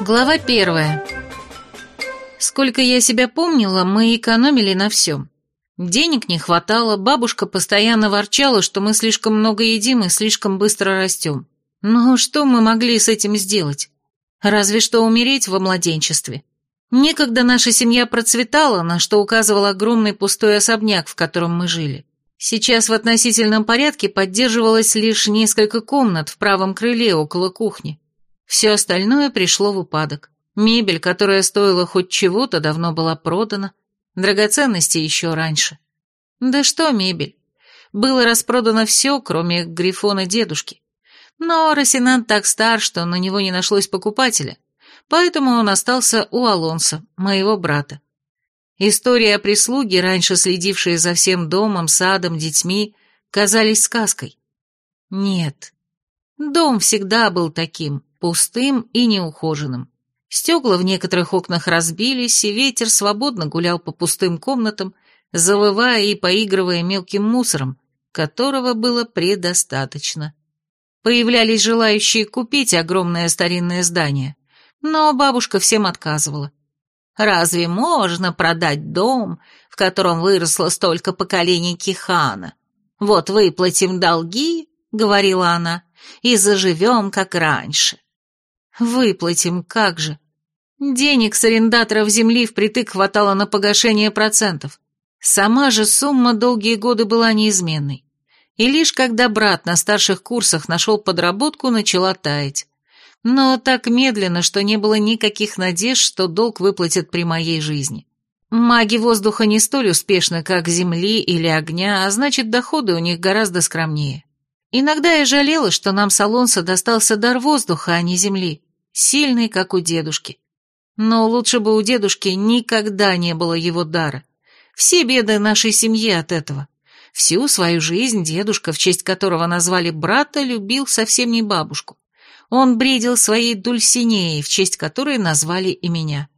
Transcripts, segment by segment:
Глава первая. Сколько я себя помнила, мы экономили на всем. Денег не хватало, бабушка постоянно ворчала, что мы слишком много едим и слишком быстро растем. Но что мы могли с этим сделать? Разве что умереть во младенчестве. Некогда наша семья процветала, на что указывал огромный пустой особняк, в котором мы жили. Сейчас в относительном порядке поддерживалось лишь несколько комнат в правом крыле около кухни. Все остальное пришло в упадок. Мебель, которая стоила хоть чего-то, давно была продана, драгоценности еще раньше. Да что мебель? Было распродано все, кроме грифона дедушки. Но Росинан так стар, что на него не нашлось покупателя, поэтому он остался у Алонса, моего брата. Истории о прислуге, раньше следившие за всем домом, садом, детьми, казались сказкой. Нет, дом всегда был таким, пустым и неухоженным. Стекла в некоторых окнах разбились, и ветер свободно гулял по пустым комнатам, завывая и поигрывая мелким мусором, которого было предостаточно. Появлялись желающие купить огромное старинное здание, но бабушка всем отказывала. «Разве можно продать дом, в котором выросло столько поколений Кихана? Вот выплатим долги, — говорила она, — и заживем, как раньше. Выплатим, как же. Денег с арендаторов земли впритык хватало на погашение процентов. Сама же сумма долгие годы была неизменной. И лишь когда брат на старших курсах нашел подработку, начала таять. Но так медленно, что не было никаких надежд, что долг выплатят при моей жизни. Маги воздуха не столь успешны, как земли или огня, а значит, доходы у них гораздо скромнее. Иногда я жалела, что нам с Алонсо достался дар воздуха, а не земли сильный, как у дедушки. Но лучше бы у дедушки никогда не было его дара. Все беды нашей семьи от этого. Всю свою жизнь дедушка, в честь которого назвали брата, любил совсем не бабушку. Он бредил своей Дульсинеей, в честь которой назвали и меня.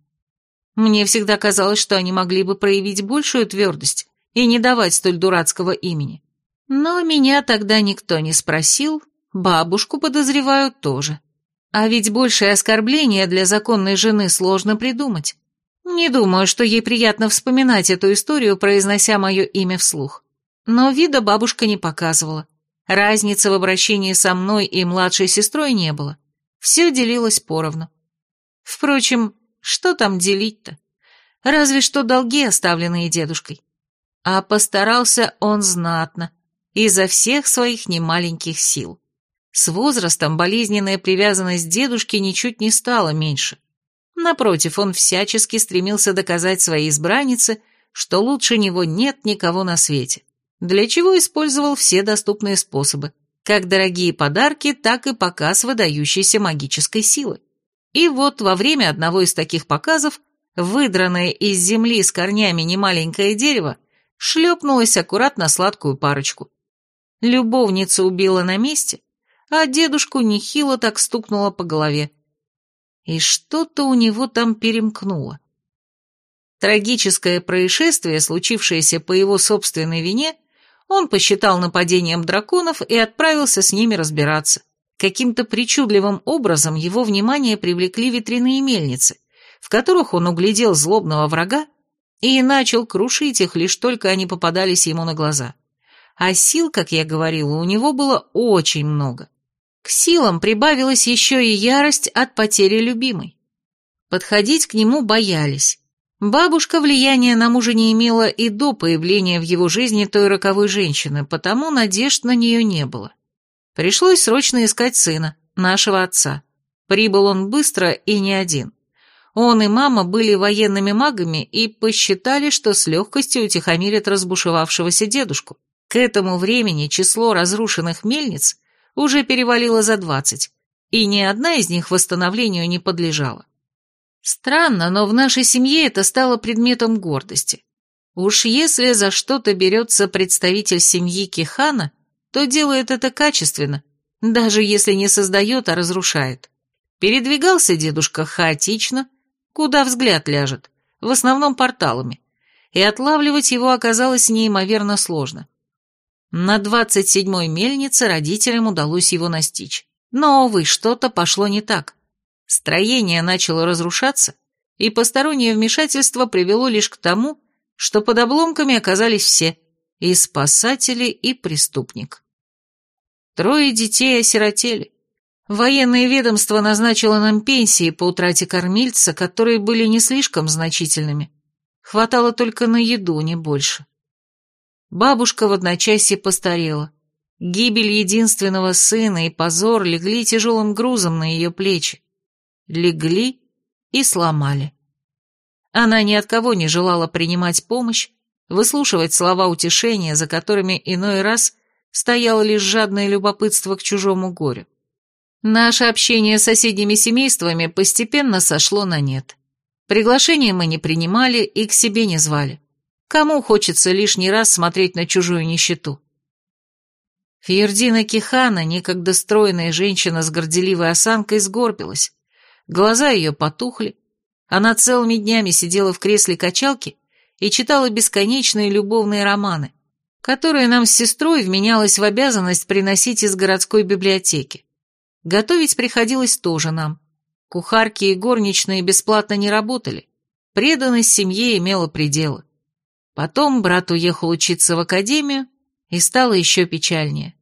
Мне всегда казалось, что они могли бы проявить большую твердость и не давать столь дурацкого имени. Но меня тогда никто не спросил, бабушку подозревают тоже. А ведь большее оскорбление для законной жены сложно придумать. Не думаю, что ей приятно вспоминать эту историю, произнося мое имя вслух. Но вида бабушка не показывала. Разницы в обращении со мной и младшей сестрой не было. Все делилось поровну. Впрочем, что там делить-то? Разве что долги, оставленные дедушкой. А постарался он знатно, изо всех своих немаленьких сил. С возрастом болезненная привязанность дедушки ничуть не стала меньше. Напротив, он всячески стремился доказать своей избраннице, что лучше него нет никого на свете, для чего использовал все доступные способы, как дорогие подарки, так и показ выдающейся магической силы. И вот во время одного из таких показов, выдранное из земли с корнями немаленькое дерево, шлепнулось аккуратно сладкую парочку. Любовница убила на месте, а дедушку нехило так стукнуло по голове. И что-то у него там перемкнуло. Трагическое происшествие, случившееся по его собственной вине, он посчитал нападением драконов и отправился с ними разбираться. Каким-то причудливым образом его внимание привлекли ветряные мельницы, в которых он углядел злобного врага и начал крушить их, лишь только они попадались ему на глаза. А сил, как я говорила, у него было очень много. К силам прибавилась еще и ярость от потери любимой. Подходить к нему боялись. Бабушка влияния на мужа не имела и до появления в его жизни той роковой женщины, потому надежд на нее не было. Пришлось срочно искать сына, нашего отца. Прибыл он быстро и не один. Он и мама были военными магами и посчитали, что с легкостью утихомирят разбушевавшегося дедушку. К этому времени число разрушенных мельниц уже перевалило за двадцать, и ни одна из них восстановлению не подлежала. Странно, но в нашей семье это стало предметом гордости. Уж если за что-то берется представитель семьи Кихана, то делает это качественно, даже если не создает, а разрушает. Передвигался дедушка хаотично, куда взгляд ляжет, в основном порталами, и отлавливать его оказалось неимоверно сложно. На двадцать седьмой мельнице родителям удалось его настичь. Но, увы, что-то пошло не так. Строение начало разрушаться, и постороннее вмешательство привело лишь к тому, что под обломками оказались все – и спасатели, и преступник. Трое детей осиротели. Военное ведомство назначило нам пенсии по утрате кормильца, которые были не слишком значительными. Хватало только на еду, не больше. Бабушка в одночасье постарела. Гибель единственного сына и позор легли тяжелым грузом на ее плечи. Легли и сломали. Она ни от кого не желала принимать помощь, выслушивать слова утешения, за которыми иной раз стояло лишь жадное любопытство к чужому горю. Наше общение с соседними семействами постепенно сошло на нет. Приглашения мы не принимали и к себе не звали. Кому хочется лишний раз смотреть на чужую нищету? Фьердина Кихана, некогда стройная женщина с горделивой осанкой, сгорбилась. Глаза ее потухли. Она целыми днями сидела в кресле качалки и читала бесконечные любовные романы, которые нам с сестрой вменялось в обязанность приносить из городской библиотеки. Готовить приходилось тоже нам. Кухарки и горничные бесплатно не работали. Преданность семье имела пределы. Потом брат уехал учиться в академию, и стало еще печальнее.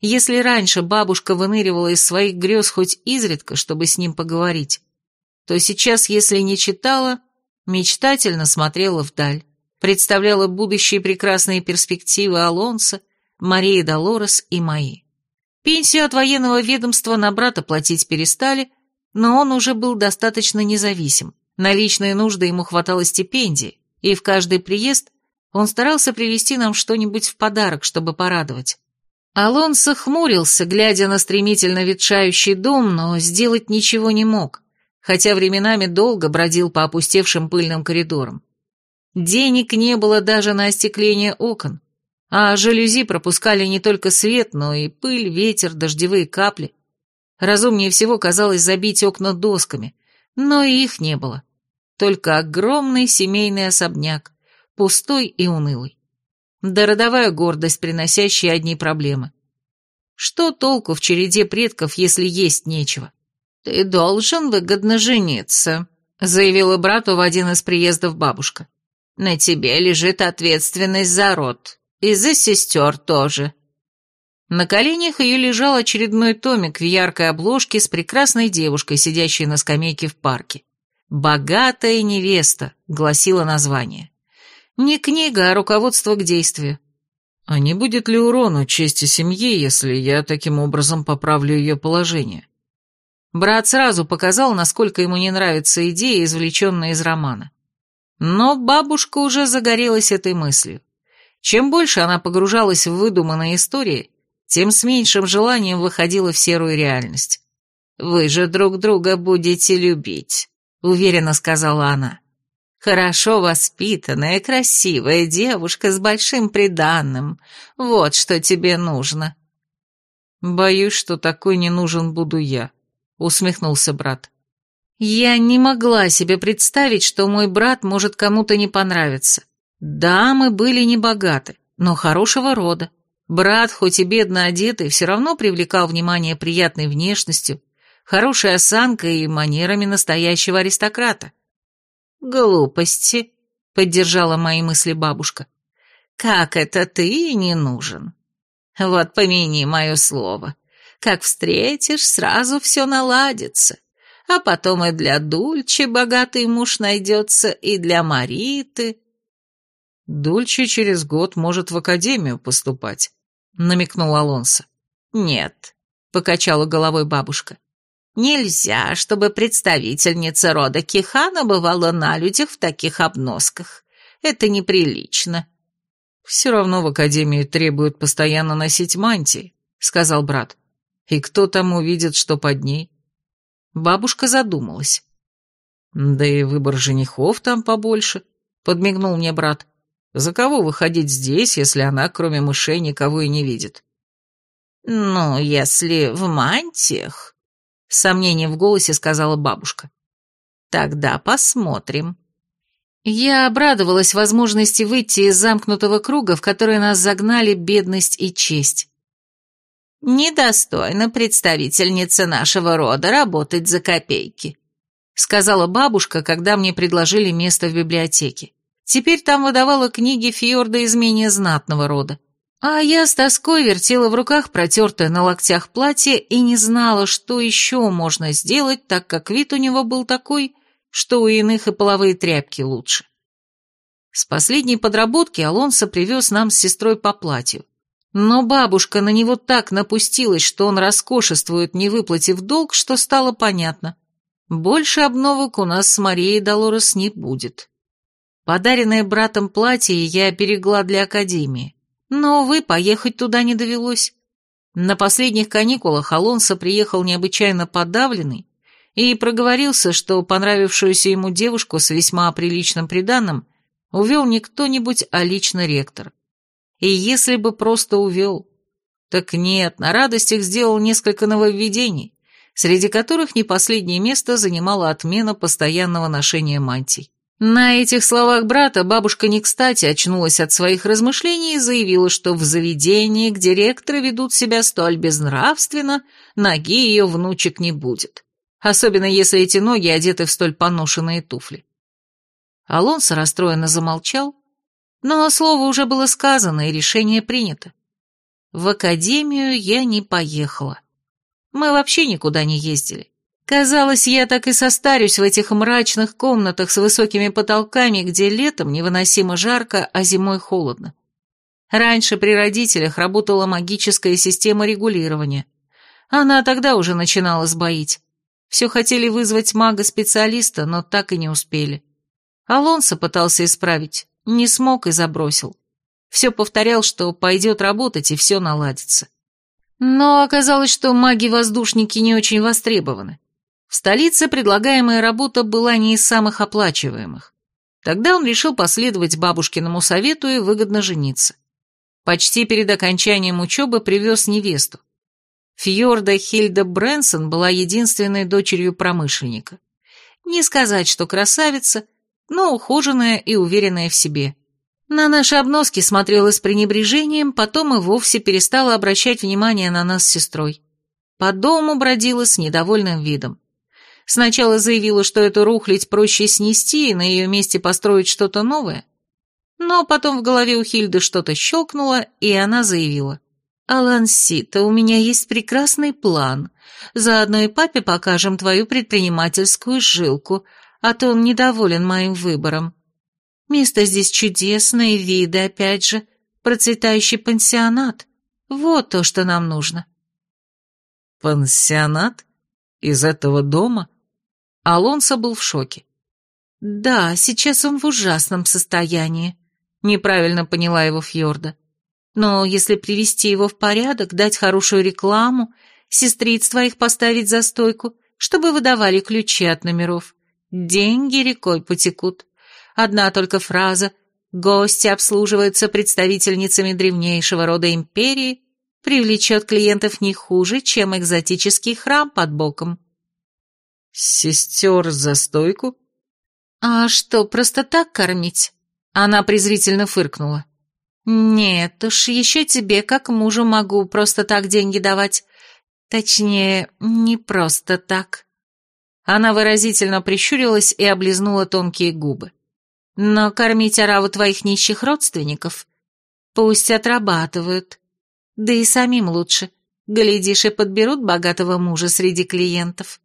Если раньше бабушка выныривала из своих грез хоть изредка, чтобы с ним поговорить, то сейчас, если не читала, мечтательно смотрела вдаль, представляла будущие прекрасные перспективы Алонса, Марии Долорес и мои. Пенсию от военного ведомства на брата платить перестали, но он уже был достаточно независим. На личные нужды ему хватало стипендии, и в каждый приезд он старался привезти нам что-нибудь в подарок, чтобы порадовать. Алонсо хмурился, глядя на стремительно ветшающий дом, но сделать ничего не мог хотя временами долго бродил по опустевшим пыльным коридорам. Денег не было даже на остекление окон, а жалюзи пропускали не только свет, но и пыль, ветер, дождевые капли. Разумнее всего казалось забить окна досками, но и их не было. Только огромный семейный особняк, пустой и унылый. Да родовая гордость, приносящая одни проблемы. Что толку в череде предков, если есть нечего? «Ты должен выгодно жениться», — заявила брату в один из приездов бабушка. «На тебе лежит ответственность за род. И за сестер тоже». На коленях ее лежал очередной томик в яркой обложке с прекрасной девушкой, сидящей на скамейке в парке. «Богатая невеста», — гласило название. Не книга, а руководство к действию. А не будет ли урону чести семьи, если я таким образом поправлю ее положение? Брат сразу показал, насколько ему не нравится идея, извлеченная из романа. Но бабушка уже загорелась этой мыслью. Чем больше она погружалась в выдуманные истории, тем с меньшим желанием выходила в серую реальность. «Вы же друг друга будете любить», — уверенно сказала она. «Хорошо воспитанная, красивая девушка с большим приданным. Вот что тебе нужно». «Боюсь, что такой не нужен буду я», — усмехнулся брат. «Я не могла себе представить, что мой брат может кому-то не понравиться. Да, мы были не богаты, но хорошего рода. Брат, хоть и бедно одетый, все равно привлекал внимание приятной внешностью, хорошей осанкой и манерами настоящего аристократа. «Глупости», — поддержала мои мысли бабушка. «Как это ты не нужен? Вот помяни мое слово. Как встретишь, сразу все наладится. А потом и для Дульче богатый муж найдется, и для Мариты. Дульче через год может в академию поступать, намекнул Алонсо. Нет, покачала головой бабушка. Нельзя, чтобы представительница рода Кихана бывала на людях в таких обносках. Это неприлично. Все равно в академии требуют постоянно носить мантии, сказал брат. И кто там увидит, что под ней? Бабушка задумалась. Да и выбор женихов там побольше, подмигнул мне брат. За кого выходить здесь, если она, кроме мышей, никого и не видит? Ну, если в мантиях, с сомнением в голосе сказала бабушка. Тогда посмотрим. Я обрадовалась возможности выйти из замкнутого круга, в который нас загнали бедность и честь. «Недостойно представительница нашего рода работать за копейки», сказала бабушка, когда мне предложили место в библиотеке. Теперь там выдавала книги Фьорда из менее знатного рода. А я с тоской вертела в руках протертое на локтях платье и не знала, что еще можно сделать, так как вид у него был такой, что у иных и половые тряпки лучше. С последней подработки Алонсо привез нам с сестрой по платью. Но бабушка на него так напустилась, что он роскошествует, не выплатив долг, что стало понятно. Больше обновок у нас с Марией Долорес не будет. Подаренное братом платье я берегла для академии. Но, увы, поехать туда не довелось. На последних каникулах Алонсо приехал необычайно подавленный и проговорился, что понравившуюся ему девушку с весьма приличным приданным увел не кто-нибудь, а лично ректор. И если бы просто увел... Так нет, на радостях сделал несколько нововведений, среди которых не последнее место занимала отмена постоянного ношения мантий. На этих словах брата бабушка не кстати очнулась от своих размышлений и заявила, что в заведении, где ректоры ведут себя столь безнравственно, ноги ее внучек не будет. Особенно если эти ноги одеты в столь поношенные туфли. Алонсо расстроенно замолчал, но слово уже было сказано, и решение принято. В академию я не поехала. Мы вообще никуда не ездили. Казалось, я так и состарюсь в этих мрачных комнатах с высокими потолками, где летом невыносимо жарко, а зимой холодно. Раньше при родителях работала магическая система регулирования. Она тогда уже начинала сбоить. Все хотели вызвать мага-специалиста, но так и не успели. Алонсо пытался исправить, не смог и забросил. Все повторял, что пойдет работать и все наладится. Но оказалось, что маги-воздушники не очень востребованы. В столице предлагаемая работа была не из самых оплачиваемых. Тогда он решил последовать бабушкиному совету и выгодно жениться. Почти перед окончанием учебы привез невесту. Фьорда Хильда Брэнсон была единственной дочерью промышленника. Не сказать, что красавица, но ухоженная и уверенная в себе. На наши обноски смотрела с пренебрежением, потом и вовсе перестала обращать внимание на нас с сестрой. По дому бродила с недовольным видом. Сначала заявила, что эту рухлядь проще снести и на ее месте построить что-то новое. Но потом в голове у Хильды что-то щелкнуло, и она заявила. «Алансита, у меня есть прекрасный план. Заодно и папе покажем твою предпринимательскую жилку, а то он недоволен моим выбором. Место здесь чудесное, виды опять же, процветающий пансионат. Вот то, что нам нужно». «Пансионат? Из этого дома?» Алонсо был в шоке. «Да, сейчас он в ужасном состоянии», — неправильно поняла его Фьорда. «Но если привести его в порядок, дать хорошую рекламу, сестриц твоих поставить за стойку, чтобы выдавали ключи от номеров, деньги рекой потекут. Одна только фраза «Гости обслуживаются представительницами древнейшего рода империи» привлечет клиентов не хуже, чем экзотический храм под боком». Сестер за стойку? А что, просто так кормить? Она презрительно фыркнула. Нет уж, еще тебе, как мужу, могу просто так деньги давать. Точнее, не просто так. Она выразительно прищурилась и облизнула тонкие губы. Но кормить ораву твоих нищих родственников пусть отрабатывают. Да и самим лучше. Глядишь, и подберут богатого мужа среди клиентов.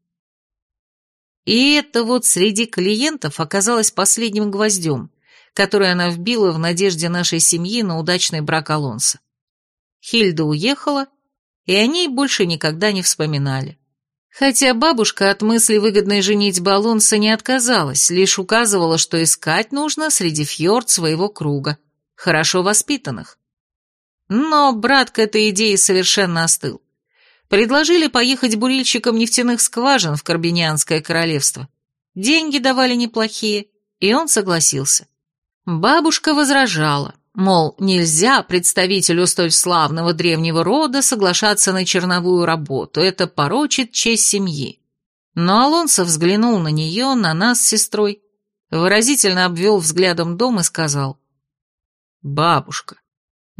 И это вот среди клиентов оказалось последним гвоздем, который она вбила в надежде нашей семьи на удачный брак Алонса. Хильда уехала, и о ней больше никогда не вспоминали. Хотя бабушка от мысли выгодной женитьбы Алонса не отказалась, лишь указывала, что искать нужно среди фьорд своего круга, хорошо воспитанных. Но брат к этой идее совершенно остыл. Предложили поехать бурильщиком нефтяных скважин в Карбинианское королевство. Деньги давали неплохие, и он согласился. Бабушка возражала, мол, нельзя представителю столь славного древнего рода соглашаться на черновую работу, это порочит честь семьи. Но Алонсо взглянул на нее, на нас с сестрой, выразительно обвел взглядом дом и сказал. «Бабушка,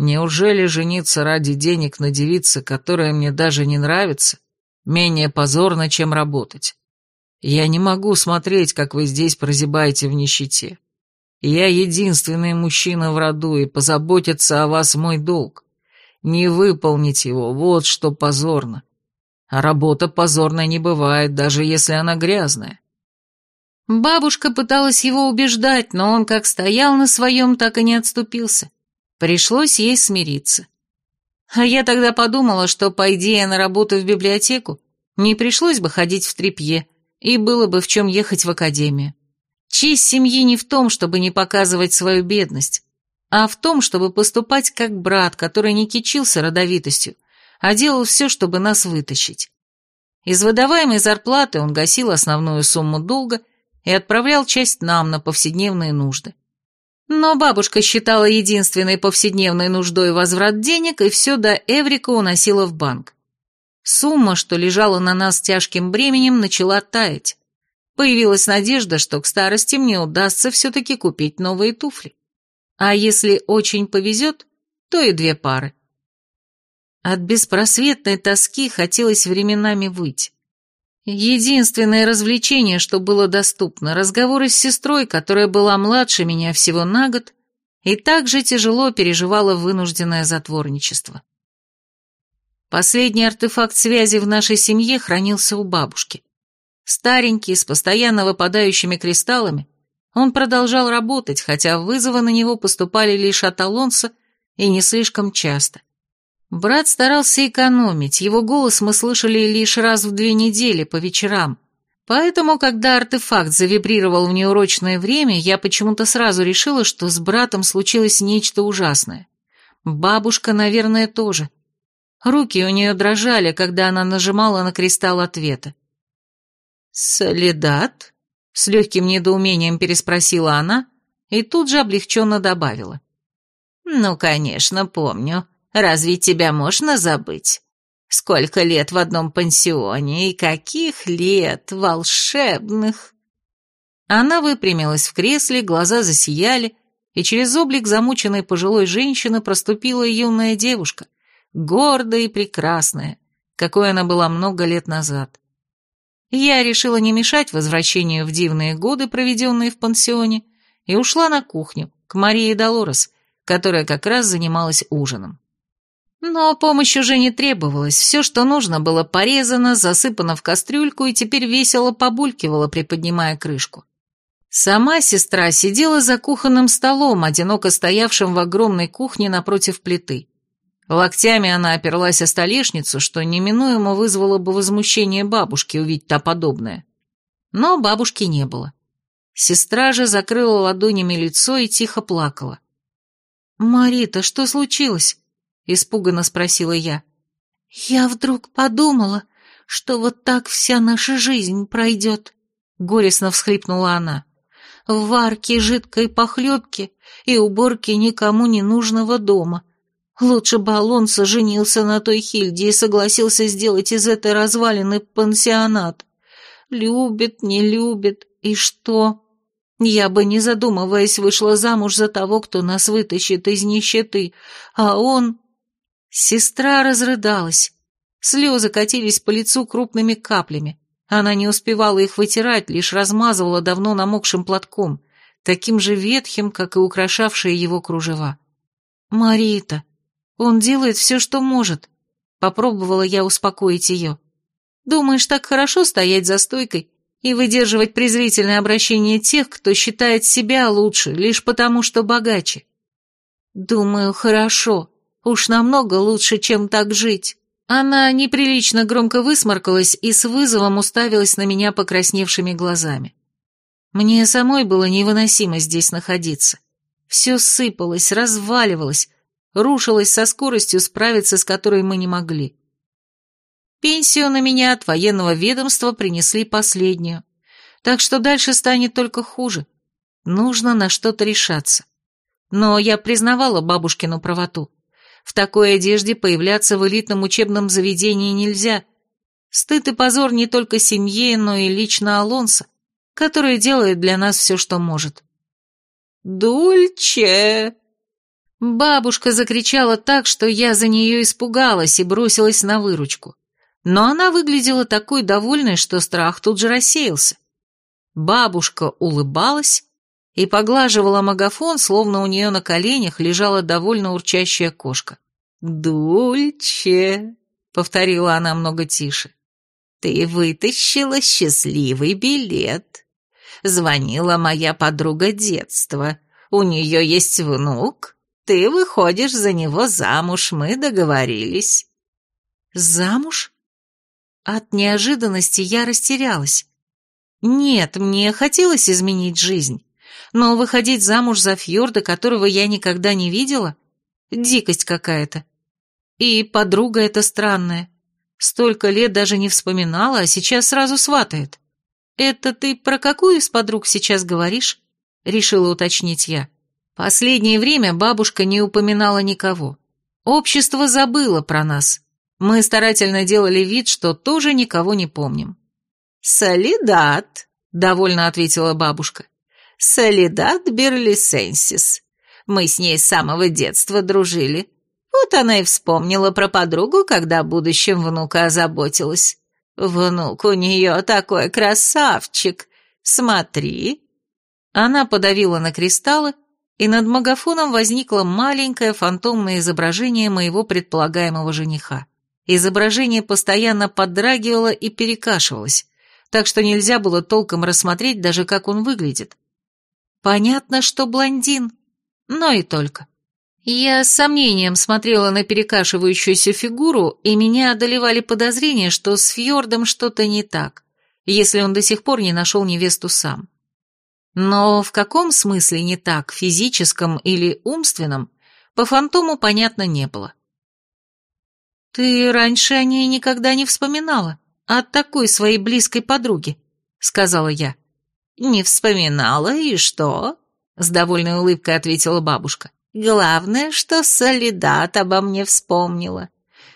неужели жениться ради денег на девице, которая мне даже не нравится, менее позорно, чем работать? Я не могу смотреть, как вы здесь прозябаете в нищете. Я единственный мужчина в роду, и позаботиться о вас мой долг. Не выполнить его, вот что позорно. А работа позорной не бывает, даже если она грязная. Бабушка пыталась его убеждать, но он как стоял на своем, так и не отступился. Пришлось ей смириться. А я тогда подумала, что, пойди я на работу в библиотеку, не пришлось бы ходить в тряпье, и было бы в чем ехать в академию. Честь семьи не в том, чтобы не показывать свою бедность, а в том, чтобы поступать как брат, который не кичился родовитостью, а делал все, чтобы нас вытащить. Из выдаваемой зарплаты он гасил основную сумму долга и отправлял часть нам на повседневные нужды. Но бабушка считала единственной повседневной нуждой возврат денег и все до Эврика уносила в банк. Сумма, что лежала на нас тяжким бременем, начала таять. Появилась надежда, что к старости мне удастся все-таки купить новые туфли. А если очень повезет, то и две пары. От беспросветной тоски хотелось временами выйти. Единственное развлечение, что было доступно, разговоры с сестрой, которая была младше меня всего на год, и также тяжело переживала вынужденное затворничество. Последний артефакт связи в нашей семье хранился у бабушки. Старенький, с постоянно выпадающими кристаллами, он продолжал работать, хотя вызовы на него поступали лишь от Алонса и не слишком часто. Брат старался экономить, его голос мы слышали лишь раз в две недели по вечерам, поэтому, когда артефакт завибрировал в неурочное время, я почему-то сразу решила, что с братом случилось нечто ужасное. Бабушка, наверное, тоже. Руки у нее дрожали, когда она нажимала на кристалл ответа. «Солидат?» — с легким недоумением переспросила она и тут же облегченно добавила. «Ну, конечно, помню. Разве тебя можно забыть? Сколько лет в одном пансионе и каких лет волшебных!» Она выпрямилась в кресле, глаза засияли, и через облик замученной пожилой женщины проступила юная девушка, гордая и прекрасная, какой она была много лет назад. Я решила не мешать возвращению в дивные годы, проведенные в пансионе, и ушла на кухню, к Марии Долорес, которая как раз занималась ужином. Но помощь уже не требовалась, все, что нужно, было порезано, засыпано в кастрюльку и теперь весело побулькивало, приподнимая крышку. Сама сестра сидела за кухонным столом, одиноко стоявшим в огромной кухне напротив плиты. Локтями она оперлась о столешницу, что неминуемо вызвало бы возмущение бабушки увидеть та подобное. Но бабушки не было. Сестра же закрыла ладонями лицо и тихо плакала. «Марита, что случилось?» — испуганно спросила я. «Я вдруг подумала, что вот так вся наша жизнь пройдет», — горестно всхлипнула она. «В варке жидкой похлебки и уборке никому не нужного дома» Лучше бы Алонсо женился на той Хильде и согласился сделать из этой развалины пансионат. Любит, не любит, и что? Я бы, не задумываясь, вышла замуж за того, кто нас вытащит из нищеты, а он... Сестра разрыдалась. Слезы катились по лицу крупными каплями. Она не успевала их вытирать, лишь размазывала давно намокшим платком, таким же ветхим, как и украшавшие его кружева. «Марита, он делает все, что может. Попробовала я успокоить ее. Думаешь, так хорошо стоять за стойкой и выдерживать презрительное обращение тех, кто считает себя лучше, лишь потому, что богаче? Думаю, хорошо. Уж намного лучше, чем так жить. Она неприлично громко высморкалась и с вызовом уставилась на меня покрасневшими глазами. Мне самой было невыносимо здесь находиться. Все сыпалось, разваливалось, рушилась со скоростью, справиться с которой мы не могли. Пенсию на меня от военного ведомства принесли последнюю, так что дальше станет только хуже. Нужно на что-то решаться. Но я признавала бабушкину правоту. В такой одежде появляться в элитном учебном заведении нельзя. Стыд и позор не только семье, но и лично Алонса, которая делает для нас все, что может. «Дульче!» Бабушка закричала так, что я за нее испугалась и бросилась на выручку. Но она выглядела такой довольной, что страх тут же рассеялся. Бабушка улыбалась и поглаживала магафон, словно у нее на коленях лежала довольно урчащая кошка. «Дульче!» — повторила она много тише. «Ты вытащила счастливый билет. Звонила моя подруга детства. У нее есть внук, ты выходишь за него замуж, мы договорились». «Замуж?» От неожиданности я растерялась. Нет, мне хотелось изменить жизнь, но выходить замуж за Фьорда, которого я никогда не видела, дикость какая-то. И подруга эта странная. Столько лет даже не вспоминала, а сейчас сразу сватает. Это ты про какую из подруг сейчас говоришь? Решила уточнить я. Последнее время бабушка не упоминала никого. Общество забыло про нас. Мы старательно делали вид, что тоже никого не помним. «Солидат», — довольно ответила бабушка. «Солидат Берлисенсис. Мы с ней с самого детства дружили. Вот она и вспомнила про подругу, когда о будущем внука озаботилась. Внук у нее такой красавчик. Смотри». Она подавила на кристаллы, и над магафоном возникло маленькое фантомное изображение моего предполагаемого жениха. Изображение постоянно подрагивало и перекашивалось, так что нельзя было толком рассмотреть даже, как он выглядит. Понятно, что блондин, но и только. Я с сомнением смотрела на перекашивающуюся фигуру, и меня одолевали подозрения, что с Фьордом что-то не так, если он до сих пор не нашел невесту сам. Но в каком смысле не так, физическом или умственном, по фантому понятно не было. «Ты раньше о ней никогда не вспоминала, от такой своей близкой подруги», — сказала я. «Не вспоминала, и что?» — с довольной улыбкой ответила бабушка. «Главное, что Солидат обо мне вспомнила.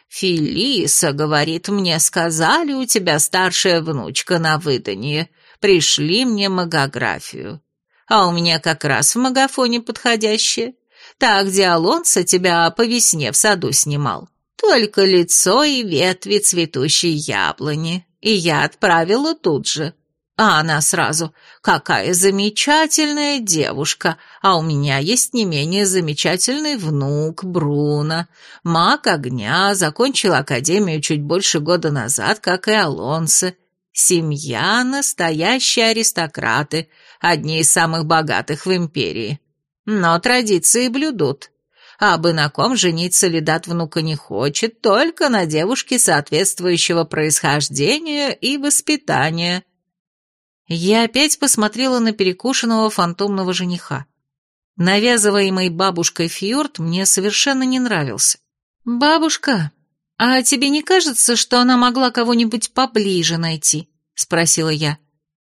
Фелиса, говорит, мне сказали, у тебя старшая внучка на выданье пришли мне магографию. А у меня как раз в магафоне подходящее. Та, где Алонсо тебя по весне в саду снимал. Только лицо и ветви цветущей яблони. И я отправила тут же. А она сразу, какая замечательная девушка, а у меня есть не менее замечательный внук Бруно, маг огня, закончил академию чуть больше года назад, как и Алонсо, Семья – настоящие аристократы, одни из самых богатых в империи. Но традиции блюдут. А бы на ком жениться Ледат внука не хочет, только на девушке соответствующего происхождения и воспитания. Я опять посмотрела на перекушенного фантомного жениха. Навязываемый бабушкой Фьорд мне совершенно не нравился. «Бабушка, «А тебе не кажется, что она могла кого-нибудь поближе найти?» — спросила я.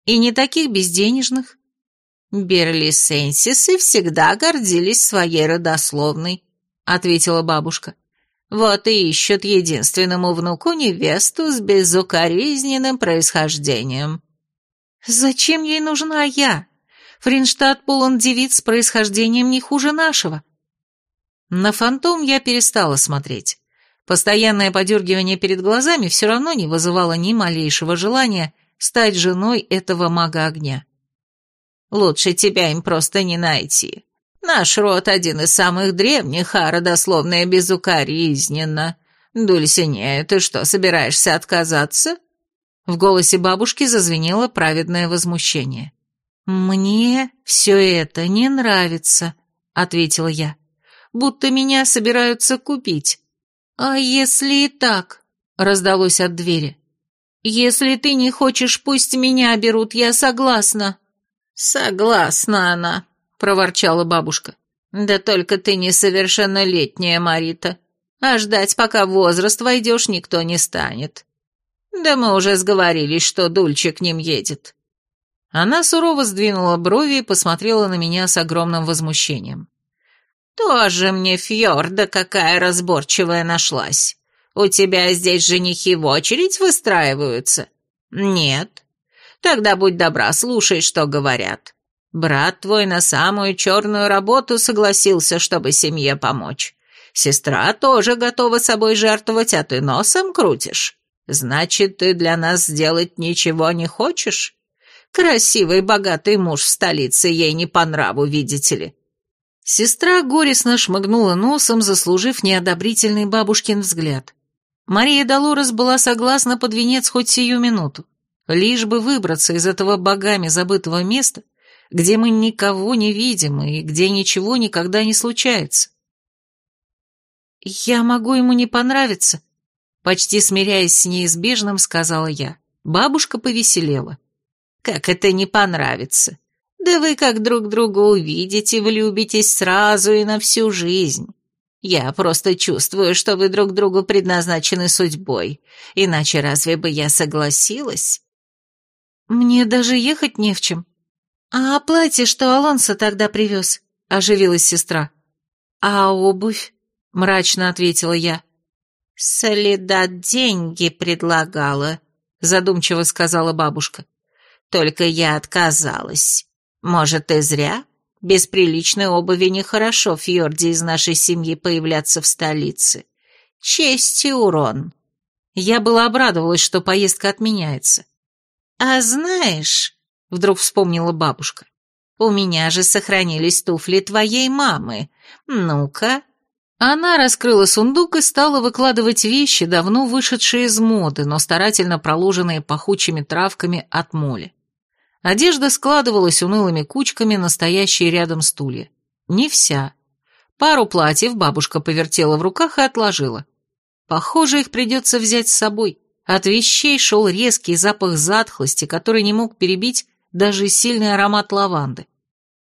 «И не таких безденежных?» «Берлисенсисы всегда гордились своей родословной», — ответила бабушка. «Вот и ищут единственному внуку невесту с безукоризненным происхождением». «Зачем ей нужна я? Фринштадт полон девиц с происхождением не хуже нашего». На фантом я перестала смотреть. Постоянное подергивание перед глазами все равно не вызывало ни малейшего желания стать женой этого мага огня. «Лучше тебя им просто не найти. Наш род один из самых древних, а родословная безукоризненно. Дульсинея, ты что, собираешься отказаться?» В голосе бабушки зазвенело праведное возмущение. «Мне все это не нравится», — ответила я. «Будто меня собираются купить. «А если и так?» — раздалось от двери. «Если ты не хочешь, пусть меня берут, я согласна». «Согласна она», — проворчала бабушка. «Да только ты несовершеннолетняя, Марита, а ждать, пока возраст войдешь, никто не станет. Да мы уже сговорились, что Дульче к ним едет». Она сурово сдвинула брови и посмотрела на меня с огромным возмущением. «Тоже мне Фьорда какая разборчивая нашлась. У тебя здесь женихи в очередь выстраиваются?» «Нет. Тогда будь добра, слушай, что говорят. Брат твой на самую черную работу согласился, чтобы семье помочь. Сестра тоже готова собой жертвовать, а ты носом крутишь. Значит, ты для нас сделать ничего не хочешь? Красивый, богатый муж в столице ей не по нраву, видите ли. Сестра горестно шмыгнула носом, заслужив неодобрительный бабушкин взгляд. Мария Долорес была согласна под венец хоть сию минуту, лишь бы выбраться из этого богами забытого места, где мы никого не видим и где ничего никогда не случается. «Я могу ему не понравиться», — почти смиряясь с неизбежным, сказала я. Бабушка повеселела. «Как это не понравится? Да вы как друг друга увидите, влюбитесь сразу и на всю жизнь. Я просто чувствую, что вы друг другу предназначены судьбой, иначе разве бы я согласилась?» «Мне даже ехать не в чем. А платье, что Алонсо тогда привез?» — оживилась сестра. «А обувь?» — мрачно ответила я. «Солидат деньги предлагала», — задумчиво сказала бабушка. «Только я отказалась. Может, и зря? Без приличной обуви нехорошо Фьорде из нашей семьи появляться в столице. Честь и урон. Я была обрадовалась, что поездка отменяется. А знаешь, вдруг вспомнила бабушка, у меня же сохранились туфли твоей мамы. Ну-ка. Она раскрыла сундук и стала выкладывать вещи, давно вышедшие из моды, но старательно проложенные пахучими травками от моли. Одежда складывалась унылыми кучками на стоящие рядом стулья. Не вся. Пару платьев бабушка повертела в руках и отложила. Похоже, их придется взять с собой. От вещей шел резкий запах затхлости, который не мог перебить даже сильный аромат лаванды.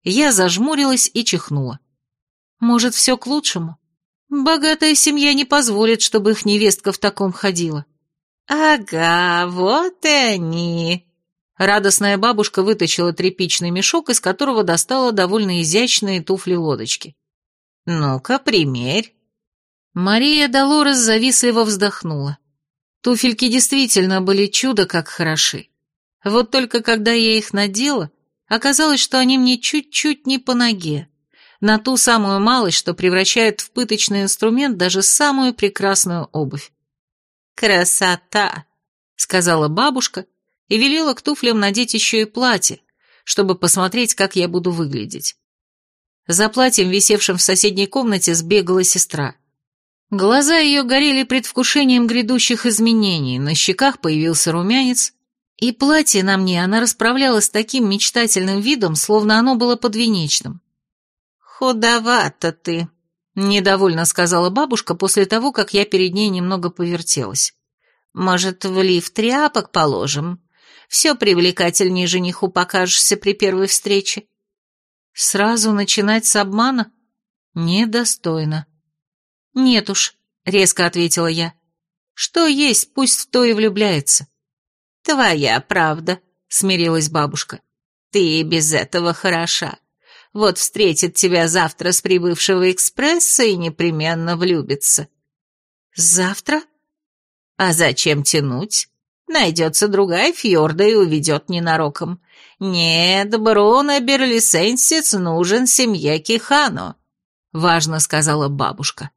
Я зажмурилась и чихнула. Может, все к лучшему? Богатая семья не позволит, чтобы их невестка в таком ходила. «Ага, вот и они», Радостная бабушка вытащила тряпичный мешок, из которого достала довольно изящные туфли-лодочки. «Ну-ка, примерь». Мария Долорес завистливо вздохнула. Туфельки действительно были чудо как хороши. Вот только когда я их надела, оказалось, что они мне чуть-чуть не по ноге, на ту самую малость, что превращает в пыточный инструмент даже самую прекрасную обувь. «Красота!» — сказала бабушка, и велела к туфлям надеть еще и платье, чтобы посмотреть, как я буду выглядеть. За платьем, висевшим в соседней комнате, сбегала сестра. Глаза ее горели предвкушением грядущих изменений, на щеках появился румянец, и платье на мне она расправляла с таким мечтательным видом, словно оно было подвенечным. «Худовато ты», — недовольно сказала бабушка после того, как я перед ней немного повертелась. «Может, в лифт тряпок положим? все привлекательнее жениху покажешься при первой встрече. Сразу начинать с обмана? Недостойно. Нет уж, резко ответила я. Что есть, пусть в то и влюбляется. Твоя правда, смирилась бабушка. Ты и без этого хороша. Вот встретит тебя завтра с прибывшего экспресса и непременно влюбится. Завтра? А зачем тянуть? Найдется другая фьорда и уведет ненароком. Нет, Бруно Берлисенсец нужен семье Кихано, — важно сказала бабушка.